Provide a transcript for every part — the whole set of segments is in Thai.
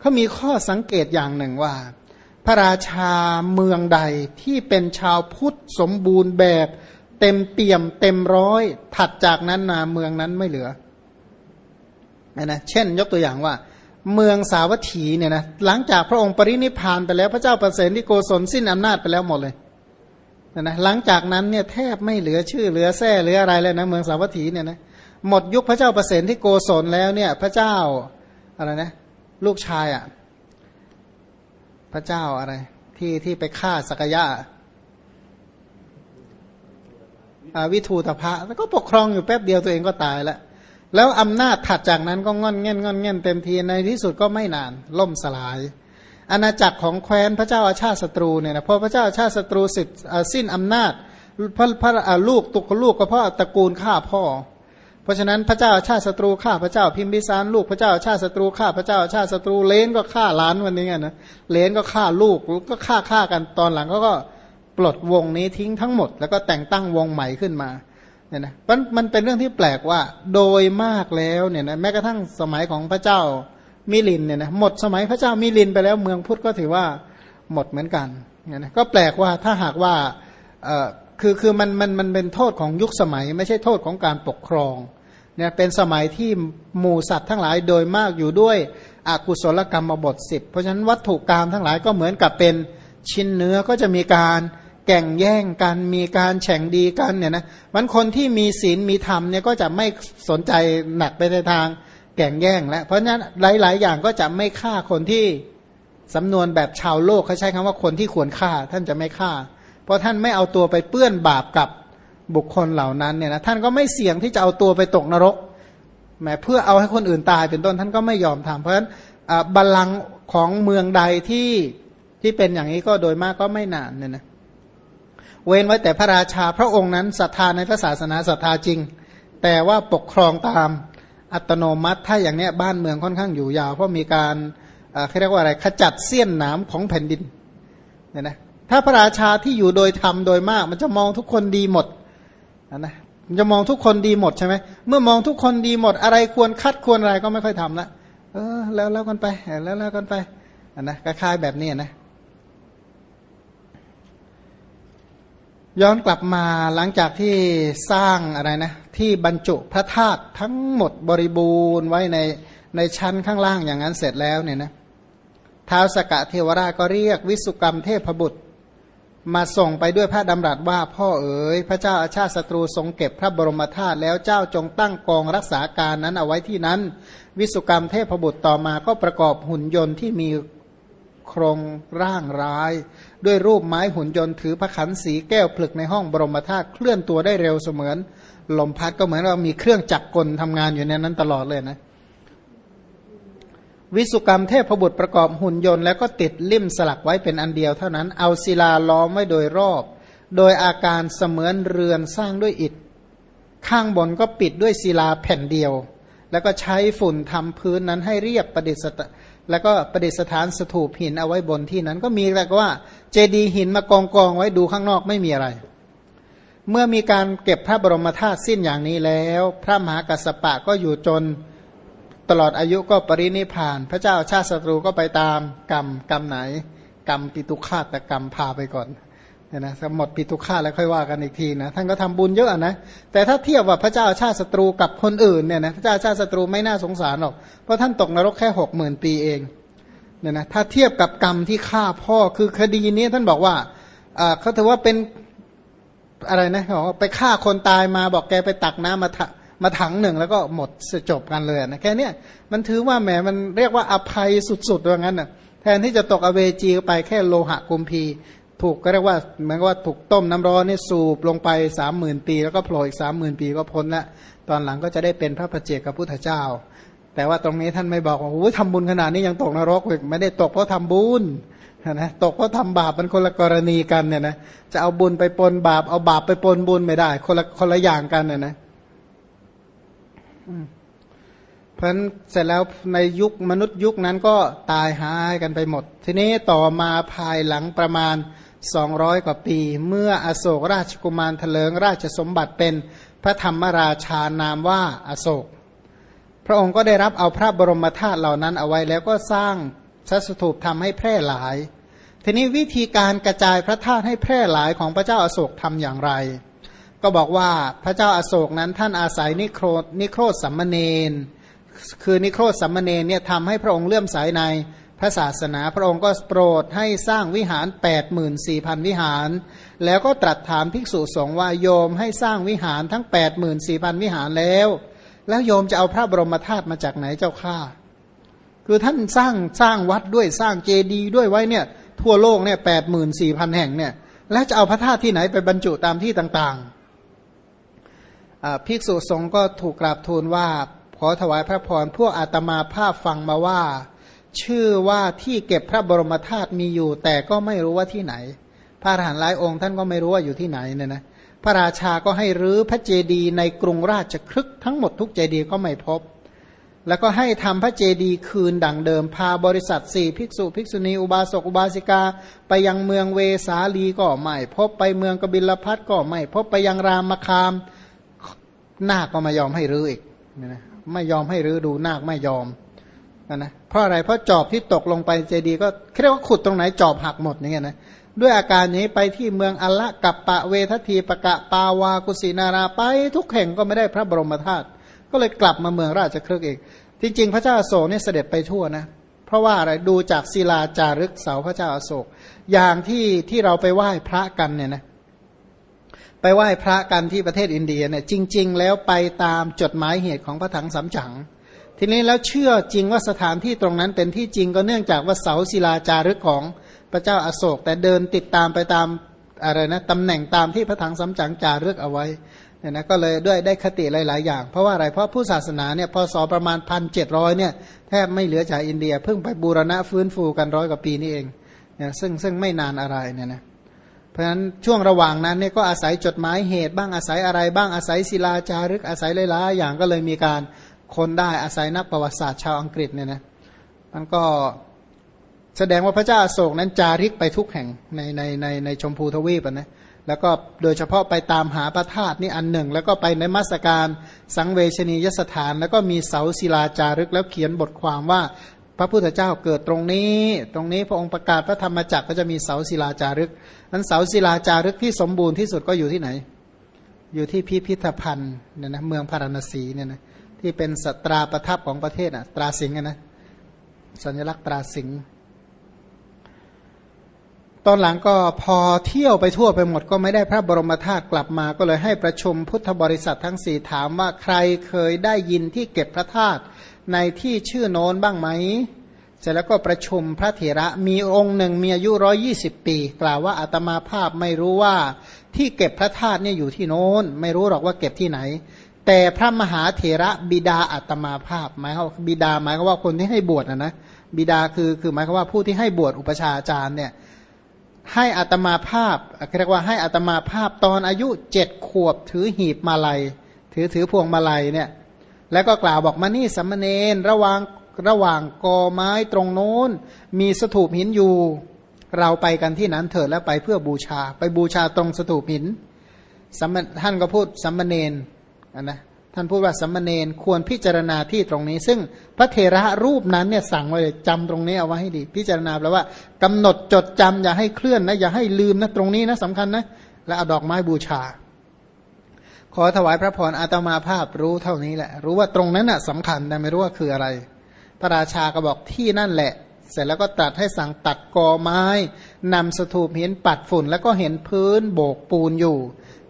เขามีข้อสังเกตอย่างหนึ่งว่า พระราชาเมืองใดที่เป็นชาวพุทธสมบูรณ์แบบ เต็มเปี่ยม เต็มร้อย ถัดจากนั้นมาเมืองนั้นไม่เหลือนะเช่น ยกตัวอย่างว่า เมืองสาวัตถีเนี่ยนะหลังจากพระองค์ปรินิพานไปแล้วพระเจ้าประเสริฐที่โกศลสิ้นอำนาจไปแล้วหมดเลยนะหลังจากนั้นเนี่ยแทบไม่เหลือชื่อเหลือแท้เหลืออะไรเลยนะเมืองสาวัตถีเนี่ยนะหมดยุคพระเจ้าประเสริฐที่โกศลแล้วเนี่ย พระเจ้าอะไรนะ ลูกชายอะ่ะ พระเจ้าอะไร ที่ที่ไปฆ่าสักยะวิทูตภะแล้วก็ปกครองอยู่แป๊บเดียวตัวเองก็ตายแล้วแล้วอำนาจถัดจากนั้นก็งอนเง่นงอนเง่นเต็มทีในที่สุดก็ไม่นาน ล่มสลาย อาณาจักรของแคว้นพระเจ้าอาชาติศัตรูเนี่ยนะพอพระเจ้าอาชาติศัตรูสิทธิ์สิ้นอำนาจพระพระลูกตุกลูกก็เพราะตระกูลฆ่าพ่อ ราะฉะนั้นพระเจ้าชาติศัตรูฆ่าพระเจ้าพิมพิสารลูกพระเจ้าชาติศัตรูฆ่าพระเจ้าชาติศัตรูเลนก็ฆ่าล้านวันนี้นะเลนก็ฆ่าลูกก็ฆ่าฆ่ากันตอนหลังก็ก็ปลดวงนี้ทิ้งทั้งหมด แล้วก็แต่งตั้งวงใหม่ขึ้นมาเนี่ยนะมันมันเป็นเรื่องที่แปลกว่าโดยมากแล้วเนี่ยนะแม้กระทั่งสมัยของพระเจ้ามิลินเนี่ยนะหมดสมัยพระเจ้ามิลินไปแล้วเมืองพุทธก็ถือว่าหมดเหมือนกันเนี่ยนะก็แปลกว่าถ้าหากว่าเออคือคือมันมันมันเป็นโทษของยุคสมัย ไม่ใช่โทษของการปกครอง เนี่ยเป็นสมัยที่หมู่สัตว์ทั้งหลายโดยมากอยู่ด้วยอกุศลกรรมบทสิบเพราะฉะนั้นวัตถุกรรมทั้งหลายก็เหมือนกับเป็นชิ้นเนื้อก็จะมีการแก่งแย่งกันมีการแข่งดีกันเนี่ยนะมันคนที่มีศีลมีธรรมเนี่ยก็จะไม่สนใจหนักไปในทางแก่งแย่งแล้วเพราะฉะนั้นหลาย ๆ อย่างก็จะไม่ฆ่าคนที่สำนวนแบบชาวโลกเขาใช้คำว่าคนที่ควรฆ่าท่านจะไม่ฆ่า เพราะท่านไม่เอาตัวไปเปื้อนบาปกับ บุคคลเหล่านั้นเนี่ยนะท่านก็ไม่เสี่ยงที่จะเอาตัวไปตกนรกแม้เพื่อเอาให้คนอื่นตายเป็นต้นท่านก็ไม่ยอมทำเพราะฉะนั้นบัลลังก์ของเมืองใดที่ที่เป็นอย่างนี้ก็โดยมากก็ไม่นานเนี่ยนะเว้นไว้แต่พระราชาพระองค์นั้นศรัทธาในพระศาสนาศรัทธาจริง แต่ว่าปกครองตามอัตโนมัติถ้าอย่างเนี้ยบ้านเมืองค่อนข้างอยู่ยาว เพราะมีการเขาเรียกว่าอะไรขจัดเสี้ยนหนามของแผ่นดินเนี่ยนะถ้าพระราชาที่อยู่โดยธรรมโดยมาก มันจะมองทุกคนดีหมด นะมันจะมองทุกคนดีหมดใช่ไหมเมื่อมองทุกคนดีหมดอะไรควรคัดควรอะไรก็ไม่ค่อยทำละเออ แล้วแล้วกันไปแล้วแล้วกันไปนนะคล้ายๆแบบนี้นะ ย้อนกลับมาหลังจากที่สร้างอะไรนะ ที่บรรจุพระธาตุทั้งหมดบริบูรณ์ไว้ในในชั้นข้างล่างอย่างนั้นเสร็จแล้วเนี่ยนะท้าวสกะเทวราชก็เรียกวิสุกรรมเทพบุตร มาส่งไปด้วยพระดำรัสว่าพ่อเอ๋ยพระเจ้าอาชาติศัตรูทรงเก็บพระบรมธาตุแล้วเจ้าจงตั้งกองรักษาการนั้นเอาไว้ที่นั้น วิสุกรรมเทพบุตรต่อมาก็ประกอบหุ่นยนต์ที่มีโครงร่างร้าย ด้วยรูปไม้หุ่นยนต์ถือพระขันสีแก้วผลึกในห้องบรมธาตุเคลื่อนตัวได้เร็วเสมือน ลมพัดก็เหมือนเรามีเครื่องจักรกลทำงานอยู่ในนั้นตลอดเลยนะ วิสุกรรมเทพบุตรประกอบหุ่นยนต์แล้วก็ติดลิ่มสลักไว้เป็นอันเดียวเท่านั้นเอาศิลาล้อมไว้โดยรอบ โดยอาการเสมือนเรือนสร้างด้วยอิฐ ข้างบนก็ปิดด้วยศิลาแผ่นเดียว แล้วก็ใช้ฝุ่นทำพื้นนั้นให้เรียบประดิษฐ์แล้วก็ประดิษฐานสถูปหินเอาไว้บนที่นั้นก็มีแต่ว่าเจดีหินมากองกองไว้ดูข้างนอกไม่มีอะไร เมื่อมีการเก็บพระบรมธาตุสิ้นอย่างนี้แล้ว พระมหากัสสปะก็อยู่จน ตลอดอายุก็ปรินิพาน พระเจ้าชาติศัตรูก็ไปตามกรรมกรรมไหน กรรมปิตุฆาตกรรมพาไปก่อนเนี่ยนะหมดปิตุฆาตแล้วค่อยว่ากันอีกทีนะท่านก็ทำบุญเยอะนะแต่ถ้าเทียบว่าพระเจ้าชาติศัตรูกับคนอื่นเนี่ยนะพระเจ้าชาติศัตรูไม่น่าสงสารหรอกเพราะท่านตกนรกแค่หกหมื่นปีเองเนี่ยนะถ้าเทียบกับกรรมที่ฆ่าพ่อคือคดีนี้ท่านบอกว่าเขาถือว่าเป็นอะไรนะเขาบอไปฆ่าคนตายมาบอกแกไปตักน้ำมา มาถังหนึ่งแล้วก็หมดจบกันเลยนะแค่นี้มันถือว่าแหมมันเรียกว่าอภัยสุดๆว่างั้นนะแทนที่จะตกอเวจีไปแค่โลหะกุมพี ถูกก็เรียกว่าเหมือนว่าถูกต้มน้ำร้อนนี่สูบลงไปสามหมื่นปี แล้วก็โผล่อีกสามหมื่นปีก็พ้นละตอนหลังก็จะได้เป็นพระประเจกับพุทธเจ้า แต่ว่าตรงนี้ท่านไม่บอกว่าโอ้ทำบุญขนาดนี้ยังตกนรกอีกไม่ได้ตกเพราะทำบุญนะตกเพราะทำบาปมันคนละกรณีกันเนี่ยนะจะเอาบุญไปปนบาปเอาบาปไปปนบุญไม่ได้ คนละคนละอย่างกันเนี่ยนะ เพราะนั้นเสร็จแล้วในยุคมนุษย์ยุคนั้นก็ตายหายกันไปหมด ทีนี้ต่อมาภายหลังประมาณสองร้อยกว่าปี เมื่ออโศกราชกุมารเถลิงราชสมบัติเป็นพระธรรมราชานามว่าอโศก พระองค์ก็ได้รับเอาพระบรมธาตุเหล่านั้นเอาไว้แล้วก็สร้างพระสถูปทำให้แพร่หลาย ทีนี้วิธีการกระจายพระธาตุให้แพร่หลายของพระเจ้าอาโศกทำอย่างไร ก็บอกว่าพระเจ้าอาโศกนั้นท่านอาศัยนิโครนิโครสัมมเนนคือนิโครสัมมเนนเนี่ยทำให้พระองค์เลื่อมใสในพระศาสนาพระองค์ก็โปรดให้สร้างวิหาร 84,000 วิหาร แล้วก็ตรัสถามภิกษุสงฆ์ว่าโยมให้สร้างวิหารทั้ง 84,000 วิหารแล้ว แล้วโยมจะเอาพระบรมธาตุมาจากไหนเจ้าข้าคือท่านสร้างสร้างวัดด้วยสร้างเจดีย์ด้วยไว้เนี่ยทั่วโลกเนี่ยแปดหมื่นสี่พันแห่งเนี่ยแล้วจะเอาพระธาตุที่ไหนไปบรรจุตามที่ต่างๆ ภิกษุสงฆ์ก็ถูกกราบทูลว่า ขอถวายพระพรพวกอาตมาภาพฟังมาว่า ชื่อว่าที่เก็บพระบรมธาตุมีอยู่ แต่ก็ไม่รู้ว่าที่ไหน พระอรหันต์หลายองค์ท่านก็ไม่รู้ว่าอยู่ที่ไหนเนี่ยนะพระราชาก็ให้รื้อพระเจดีย์ในกรุงราชครึกทั้งหมดทุกเจดีย์ก็ไม่พบ แล้วก็ให้ทำพระเจดีย์คืนดังเดิม พาบริษัทสี่ภิกษุภิกษุณีอุบาสกอุบาสิกา ไปยังเมืองเวสาลีก็ไม่พบไปเมืองกบิลพัทก็ไม่พบไปยังรามคาม นาคก็ไม่ยอมให้รื้ออีกนะไม่ยอมให้รื้อดูนาคไม่ยอมนะเพราะอะไรเพราะจอบที่ตกลงไปเจดี ก็เรียกว่าขุดตรงไหนจอบหักหมดนี่ไงนะด้วยอาการนี้ไปที่เมืองอัลละกับปะเวททีปะกะปาวากุสินาราไปทุกแห่งก็ไม่ได้พระบรมธาตุก็เลยกลับมาเมืองราชครึกเองจริง ๆ พระเจ้าอโศกเนี่ยเสด็จไปทั่วนะเพราะว่าอะไรดูจากศิลาจารึกเสาพระเจ้าอโศก อย่างที่ที่เราไปไหว้พระกันเนี่ยนะ ไปไหว้พระกันที่ประเทศอินเดียเนี่ยจริง ๆ แล้วไปตามจดหมายเหตุของพระถังสำจัง ทีนี้แล้วเชื่อจริงว่าสถานที่ตรงนั้นเป็นที่จริงก็เนื่องจากว่าเสาศิลาจารึกของพระเจ้าอาโศก แต่เดินติดตามไปตามอะไรนะตำแหน่งตามที่พระถังสำจังจารึกเอาไว้เนี่ยนะก็เลยด้วยได้คติหลาย ๆ อย่าง เพราะว่าอะไรเพราะผู้ศาสนาเนี่ยพศประมาณพันเจ็ดร้อยเนี่ยแทบไม่เหลือจากอินเดีย เพิ่งไปบูรณะฟื้นฟูกันร้อยกว่าปีนี่เองเนี่ยซึ่งซึ่งไม่นานอะไรเนี่ยนะ ราะฉะนั้นช่วงระหว่างนั้นเนี่ยก็อาศัยจดหมายเหตุบ้างอาศัยอะไรบ้างอาศัยศิลาจารึกอาศัยหลายๆอย่างก็เลยมีการคนได้อาศัยนักประวัติศาสตร์ชาวอังกฤษเนี่ยนะมันก็แสดงว่าพระเจ้าอาโศกนั้นจาริกไปทุกแห่งในในในในชมพูทวีปนะแล้วก็โดยเฉพาะไปตามหาพระธาตุนี่อันหนึ่ง แล้วก็ไปในมัสการสังเวชนียสถาน แล้วก็มีเสาศิลาจารึกแล้วเขียนบทความว่า พระพุทธเจ้าเกิดตรงนี้ ตรงนี้พระองค์ประกาศพระธรรมจักรก็จะมีเสาศิลาจารึกนั้นเสาศิลาจารึกที่สมบูรณ์ที่สุดก็อยู่ที่ไหน อยู่ที่พิพิธภัณฑ์เนี่ยนะเมืองพาราณสีเนี่ยนะที่เป็นสตราประทับของประเทศอะตราสิงห์นะสัญลักษณ์ตราสิงห์ตอนหลังก็พอเที่ยวไปทั่วไปหมดก็ไม่ได้พระบรมธาตุกลับมาก็เลยให้ประชุมพุทธบริษัททั้งสี่ถามว่าใครเคยได้ยินที่เก็บพระธาตุ ในที่ชื่อโน้นบ้างไหม เสร็จแล้วก็ประชุมพระเถระมีองค์หนึ่งมีอายุร้อยี่สิบปี กล่าวว่าอาตมาภาพไม่รู้ว่าที่เก็บพระธาตุเนี่ยอยู่ที่โน้น ไม่รู้หรอกว่าเก็บที่ไหน แต่พระมหาเถระบิดาอัตมาภาพหมายว่าบิดาหมายว่าคนที่ให้บวชนะนะบิดาคือคือหมายความว่าผู้ที่ให้บวชอุปชาอาจารย์เนี่ยให้อัตมาภาพเรียกว่าให้อัตมาภาพตอนอายุเจ็ดขวบถือหีบมาลัย ถือถือพวงมาลัยเนี่ย แล้วก็กล่าวบอกมานี่สัมมเนนระหว่างระหว่างกอไม้ตรงโน้น มีสถูปหินอยู่ เราไปกันที่นั้นเถิดแล้วไปเพื่อบูชา ไปบูชาตรงสถูปหินสัมท่านก็พูดสัมมเนนนะท่านพูดว่าสัมมเนนควรพิจารณาที่ตรงนี้ ซึ่งพระเทระรูปนั้นเนี่ยสั่งไว้จำตรงนี้เอาไว้ให้ดี พิจารณาแปลว่ากำหนดจดจำอย่าให้เคลื่อนนะอย่าให้ลืมนะตรงนี้นะสำคัญนะแล้วเอาดอกไม้บูชา อถวายพระพรอาตมาภาพรู้เท่านี้แหละ รู้ว่าตรงนั้นน่ะสำคัญแต่ไม่รู้ว่าคืออะไร พระราชาก็บอกที่นั่นแหละ เสร็จแล้วก็ตัดให้สั่งตัดกอไม้นำสถูปเห็นปัดฝุ่น แล้วก็เห็นพื้นโบกปูนอยู่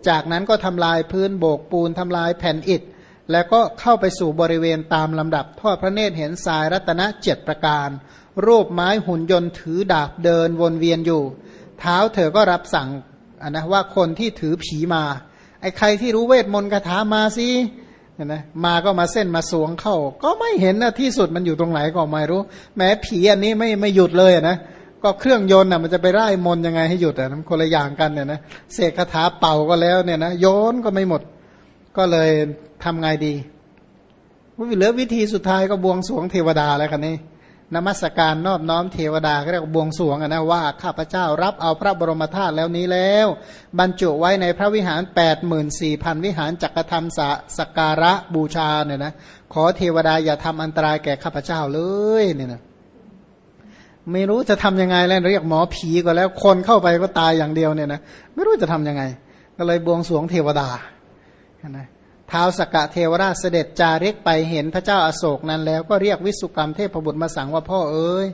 จากนั้นก็ทำลายพื้นโบกปูนทำลายแผ่นอิฐ แล้วก็เข้าไปสู่บริเวณตามลำดับทอดพระเนตรเห็นทรายรัตนเจ็ดประการ รูปไม้หุ่นยนต์ถือดาบเดินวนเวียนอยู่ เท้าเธอก็รับสั่งนะว่าคนที่ถือผีมา ไอ้ใครที่รู้เวทมนต์คาถามาสินะมาก็มาเส้นมาสวงเข้า ก็ไม่เห็นนะที่สุดมันอยู่ตรงไหนก็ไม่รู้ แม้ผีอันนี้ไม่ไม่หยุดเลยนะก็เครื่องยนต์น่ะมันจะไปไล่มนยังไงให้หยุดอะมันคนละอย่างกันเนี่ยนะเสกคาถาเป่าก็แล้วเนี่ยนะโยนก็ไม่หมด ก็เลยทำไงดีเหลือวิธีสุดท้ายก็บวงสวงเทวดาแล้วกันนี่ นมัสการนอบน้อมเทวดาก็เรียกบวงสวงนะว่าข้าพเจ้ารับเอาพระบรมธาตุแล้วนี้แล้ว บรรจุไว้ในพระวิหาร 8 4 0 0 0 วิหารจักรธรรมสกการะบูชาเนี่ยนะขอเทวดาอย่าทำอันตรายแก่ข้าพเจ้าเลยเนี่ยนะไม่รู้จะทํำยังไงแล้วเรียกหมอผีก็แล้วคนเข้าไปก็ตายอย่างเดียวเนี่ยนะไม่รู้จะทํำยังไง ก็เลยบวงสรวงเทวดานะ ท้าวสกกะเทวราชเสด็จจาริกไปเห็นพระเจ้าอาโศกนั้นแล้วก็เรียกวิสุกรรมเทพบุตรมาสั่งว่าพ่อเอ้ย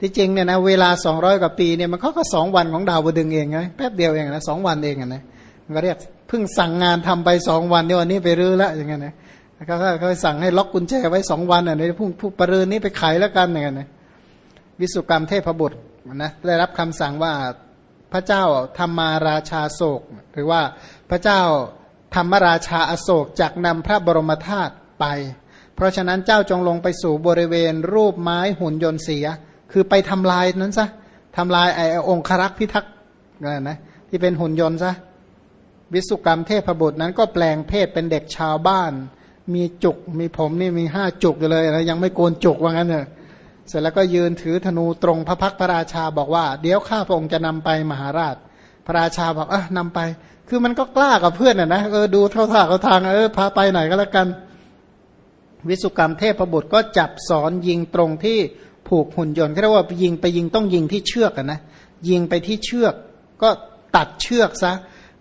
ที่จริงเนี่ยนะเวลาสองร้อยกว่าปีเนี่ยมันเขาก็สองวันของดาวดึงเองไงแป๊บเดียวเองนะสองวันเองนะมันก็เรียกเพิ่งสั่งงานทำไปสองวันเดี๋ยวันนี้ไปรื้อล้วอย่างเงี้ยนะเขาเขาสั่งให้ล็อกกุญแจไว้สองวันอะในพุ่งผู้ประเรินนี้ไปขายแล้วกันอย่างเงี้ยนะวิสุกรรมเทพบุตรนะได้รับคำสั่งว่าพระเจ้าธรรมาราชาโศก หรือว่าพระเจ้า ธรรมราชาอโศกจักนำพระบรมธาตุไป เพราะฉะนั้นเจ้าจงลงไปสู่บริเวณรูปไม้หุ่นยนต์เสีย คือไปทำลายนั้นซะทำลายไอ้องครักษ์พิทักษ์นะที่เป็นหุ่นยนต์ซะวิสุกรรมเทพบุตรนั้นก็แปลงเพศเป็นเด็กชาวบ้าน มีจุกมีผมนี่มีห้าจุกอยู่เลยนะยังไม่โกนจุกว่างั้นเถอะเสร็จแล้วก็ยืนถือธนูตรงพระพักพระราชาบอกว่า เดี๋ยวข้าพระองค์จะนำไปมหาราช ระราชาบอกอะนำไป คือมันก็กล้ากับเพื่อนอะนะเออดูเท่าท่าเขาทางเออพาไปไหนก็แล้วกัน วิสุกรรมเทพบุตรก็จับสอนยิงตรงที่ผูกหุ่นยนต์เรียกว่ายิงไปยิงต้องยิงที่เชือกนะยิงไปที่เชือก ก็ตัดเชือกซะ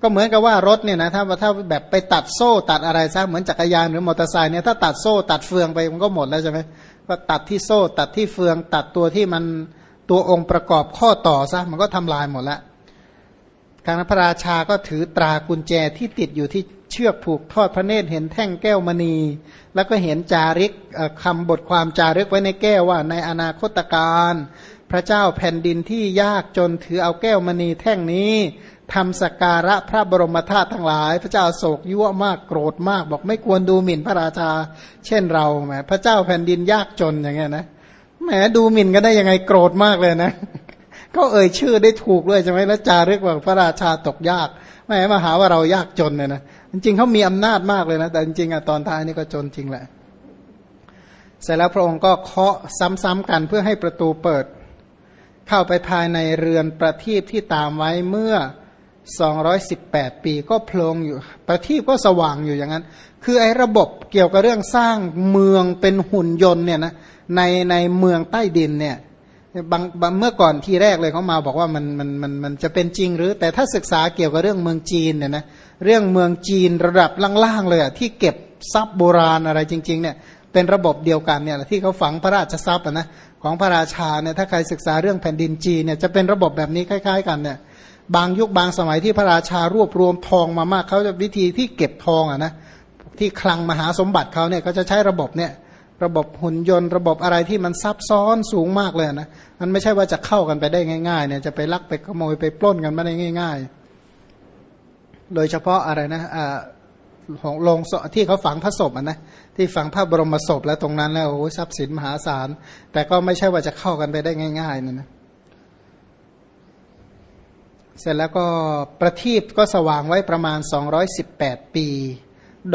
ก็เหมือนกับว่ารถเนี่ยนะถ้าถ้าแบบไปตัดโซ่ตัดอะไรซะเหมือนจักรยานหรือมอเตอร์ไซค์เนี่ยถ้าตัดโซ่ตัดเฟืองไปมันก็หมดแล้วใช่ไหมก็ตัดที่โซ่ตัดที่เฟือง ตัดตัวที่มันตัวองค์ประกอบข้อต่อซะมันก็ทำลายหมดแล้ว ครั้งพระราชาก็ถือตรากุญแจที่ติดอยู่ที่เชือกผูกทอดพระเนตรเห็นแท่งแก้วมณี แล้วก็เห็นจาริกคำบทความจารึกไว้ในแก้วว่าในอนาคตการพระเจ้าแผ่นดินที่ยากจนถือเอาแก้วมณีแท่งนี้ทำสการะพระบรมธาตุทั้งหลาย พระเจ้าโศกยั่วมากโกรธมาก บอกไม่ควรดูหมิ่นพระราชา เช่นเราแหมพระเจ้าแผ่นดินยากจนอย่างเงี้ยนะแหมดูหมิ่นก็ได้ยังไงโกรธมากเลยนะ ก็เอ่ยชื่อได้ถูกด้วยใช่ไหมแล้วจารึกว่าพระราชาตกยากแหมมาหาว่าเรายากจนเนี่ยนะจริงๆเขามีอำนาจมากเลยนะ แต่จริงๆอะตอนท้ายนี่ก็จนจริงแหละ เสร็จแล้วพระองค์ก็เคาะซ้ำๆกันเพื่อให้ประตูเปิด เข้าไปภายในเรือนประทีปที่ตามไว้เมื่อ 218 ปีก็โพลงอยู่ ประทีปก็สว่างอยู่อย่างนั้น คือไอ้ระบบเกี่ยวกับเรื่องสร้างเมืองเป็นหุ่นยนต์เนี่ยนะในในเมืองใต้ดินเนี่ย บางเมื่อก่อนที่แรกเลยเขามาบอกว่ามันมันมันมันจะเป็นจริงหรือ แต่ถ้าศึกษาเกี่ยวกับเรื่องเมืองจีนเนี่ยนะเรื่องเมืองจีนระดับล่างๆเลยอะที่เก็บทรัพย์โบราณอะไรจริง ๆ เนี่ย เป็นระบบเดียวกันเนี่ยที่เขาฝังพระราชทรัพย์นะของพระราชาเนี่ยถ้าใครศึกษาเรื่องแผ่นดินจีนเนี่ยจะเป็นระบบแบบนี้คล้าย ๆ กันเนี่ยบางยุคบางสมัยที่พระราชารวบรวมทองมามากเขาจะวิธีที่เก็บทองอะนะที่คลังมหาสมบัติเขาเนี่ยก็จะใช้ระบบเนี่ย ระบบหุ่นยนต์ระบบอะไรที่มันซับซ้อนสูงมากเลยนะมันไม่ใช่ว่าจะเข้ากันไปได้ง่ายๆเนี่ยจะไปลักไปขโมยไปปล้นกันไม่ได้ง่าย ๆ โดยเฉพาะอะไรนะอ่าของโรงศพที่เขาฝังพระศพนะที่ฝังพระบรมศพแล้วตรงนั้นแล้วโอ้ทรัพย์สินมหาศาล แต่ก็ไม่ใช่ว่าจะเข้ากันไปได้ง่ายๆนะนะเสร็จแล้วก็ประทีปก็สว่างไว้ประมาณ 218 ปี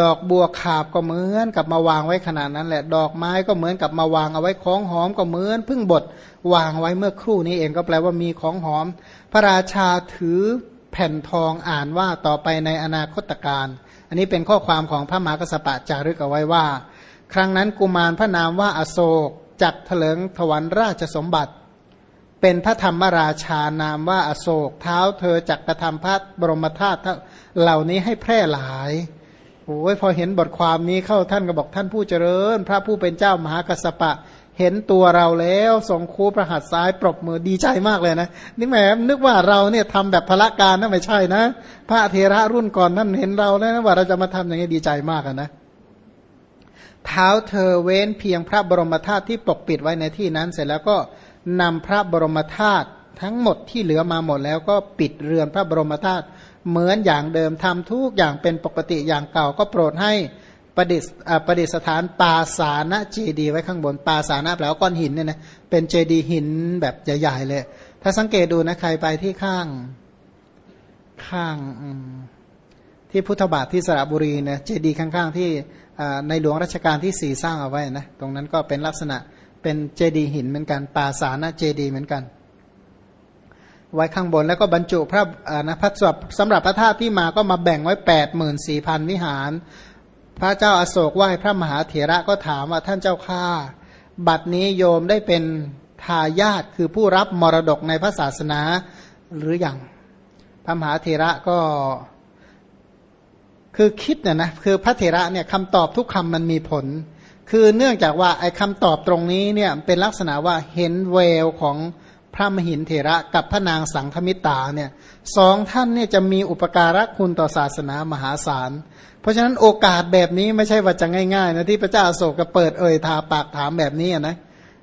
ดอกบัวขาบก็เหมือนกับมาวางไว้ขนาดนั้นแหละ ดอกไม้ก็เหมือนกับมาวางเอาไว้ของหอมก็เหมือนพึ่งบดวางไว้เมื่อครู่นี้เองก็แปลว่ามีของหอม พระราชาถือแผ่นทองอ่านว่าต่อไปในอนาคตการ อันนี้เป็นข้อความของพระมหากษัตริย์จารึกเอาไว้ว่า ครั้งนั้นกุมารพระนามว่าอโศกจักเถลิงถวันราชสมบัติ เป็นพระธรรมราชานามว่าอโศก เท้าเธอจักกระทำพระบรมธาตุเหล่านี้ให้แพร่หลาย โอ้ยพอเห็นบทความนี้เข้าท่านก็บอกท่านผู้เจริญ พระผู้เป็นเจ้ามหากัสปะ เห็นตัวเราแล้วทรงคูประหัตซ้ายปรบมือดีใจมากเลยนะนี่แหมนึกว่าเราเนี่ยทำแบบพละการนะไม่ใช่นะ พระเทระรุ่นก่อนท่านเห็นเราแล้วนะว่าเราจะมาทำอย่างนี้ดีใจมากนะเท้าเธอเว้นเพียงพระบรมธาตุที่ปกปิดไว้ในที่นั้น เสร็จแล้วก็นำพระบรมธาตุทั้งหมดที่เหลือมาหมดแล้วก็ปิดเรือนพระบรมธาตุ เหมือนอย่างเดิมทำทุกอย่างเป็นปกติอย่างเก่าก็โปรดให้ประดิษประดิษฐานปาสานะเจดีไว้ข้างบนปาสานะแปลว่าก้อนหินเนี่ยนะเป็นเจดีหินแบบใหญ่ๆเลย ถ้าสังเกตดูนะใครไปที่ข้างข้างที่พุทธบาทที่สระบุรีเนี่ยเจดีข้างๆ ที่ในหลวงรัชกาลที่สี่สร้างเอาไว้นะตรงนั้นก็เป็นลักษณะเป็นเจดีหินเหมือนกันปาสานะเจดีเหมือนกัน ไว้ข้างบนแล้วก็บรรจุพระนะพระสบสำหรับพระธาตุที่มาก็มาแบ่งไว้แปดหมื่นสี่พันวิหาร พระเจ้าอาโศกไหว้พระมหาเถระก็ถามว่าท่านเจ้าข้าบัดนี้โยมได้เป็นทายาทคือผู้รับมรดกในพระศาสนาหรืออยังพระมหาเถระก็คือคิดเนี่ยนะคือพระเถระเนี่ยคำตอบทุกคำมันมีผล คือเนื่องจากว่าไอ้คำตอบตรงนี้เนี่ยเป็นลักษณะว่าเห็นเวลของ พระมหินเถระกับพระนางสังคมิตาเนี่ยสองท่านเนี่ยจะมีอุปการะคุณต่อศาสนามหาศาล เพราะฉะนั้นโอกาสแบบนี้ไม่ใช่ว่าจะง่ายๆนะที่พระเจ้าโศกก็เปิดเอ่ยทาปากถามแบบนี้นะ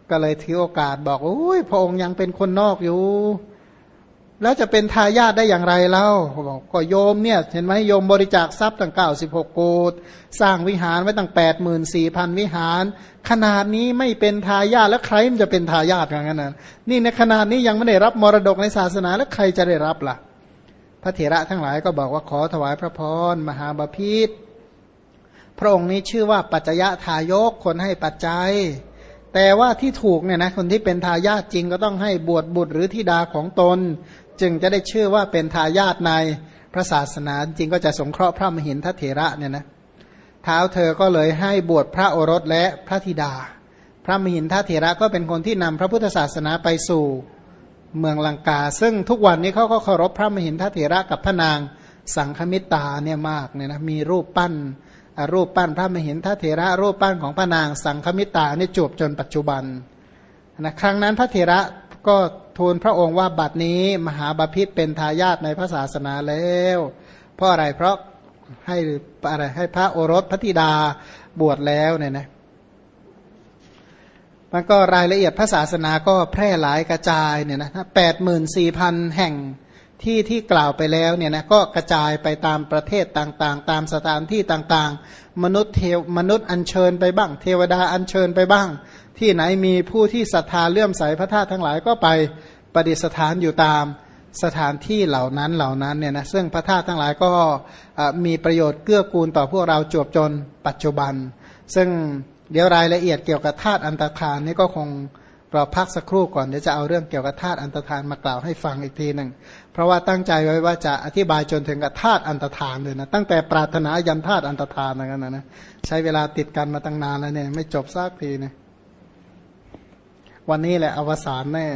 ก็เลยถือโอกาสบอกโอ้ยพระองค์ยังเป็นคนนอกอยู่ แล้วจะเป็นทายาทได้อย่างไรเล่าบอกก็โยมเนี่ย เห็นไหมโยมบริจาคทรัพย์ตั้งเก้าสิบหกโกดสร้างวิหารไว้ตั้งแปดหมื่นสี่พันวิหาร ขนาดนี้ไม่เป็นทายาทแล้วใครมันจะเป็นทายาทอย่างนั้นนะนี่ในขนาดนี้ยังไม่ได้รับมรดกในศาสนาแล้วใครจะได้รับล่ะ พระเถระทั้งหลายก็บอกว่าขอถวายพระพรมหาบาพิษพระองค์นี้ชื่อว่าปัจจยะทายกคนให้ปัจจัย แต่ว่าที่ถูกเนี่ยนะคนที่เป็นทายาทจริงก็ต้องให้บวชบุตรหรือธิดาของตน จึงจะได้ชื่อว่าเป็นทายาทในพระศาสนาจริงก็จะสงเคราะห์พระมหินทเถระเนี่ยนะเท้าเธอก็เลยให้บวชพระโอรสและพระธิดา พระมหินทเถระก็เป็นคนที่นำพระพุทธศาสนาไปสู่เมืองลังกา ซึ่งทุกวันนี้เขาก็เคารพพระมหินทเถระกับพระนางสังคมิตาเนี่ยมากเนี่ยนะมีรูปปั้นรูปปั้นพระมหินทเถระ รูปปั้นของพระนางสังคมิตาเนี่ยจบจนปัจจุบันนะครั้งนั้นพระเถระก็ ทูลพระองค์ว่าบัดนี้มหาบาพิษเป็นทายาทในพระศาสนาแล้ว เพราะอะไรเพราะให้อะไรให้พระโอรสพระธิดาบวชแล้วเนี่ยนะมันก็รายละเอียดพระศาสนาก็แพร่หลายกระจายเนี่ยนะแปดหมื่นสี่พันแห่งที่ที่กล่าวไปแล้วเนี่ยนะก็กระจายไปตามประเทศต่างๆ ตามสถานที่ต่างๆ มนุษย์เทวมนุษย์อัญเชิญไปบ้าง เทวดาอัญเชิญไปบ้าง ที่ไหนมีผู้ที่ศรัทธาเลื่อมใสพระธาตุทั้งหลายก็ไปประดิษฐานอยู่ตามสถานที่เหล่านั้นเหล่านั้นเนี่ยนะซึ่งพระธาตุทั้งหลายก็มีประโยชน์เกื้อกูลต่อพวกเราจวบจนปัจจุบัน ซึ่งเดี๋ยวรายละเอียดเกี่ยวกับธาตุอันตรธานนี่ก็คงเราพักสักครู่ก่อนเดี๋ยวจะเอาเรื่องเกี่ยวกับธาตุอันตรธานมากล่าวให้ฟังอีกทีหนึ่งเพราะว่าตั้งใจไว้ว่าจะอธิบายจนถึงกับธาตุอันตรธานเลยนะตั้งแต่ปรารถนายันธาตุอันตรธานนะกันนะนะใช้เวลาติดกันมาตั้งนานแล้วเนี่ยไม่จบสักทีเนี่ย วันนี้แหละอวสานแน่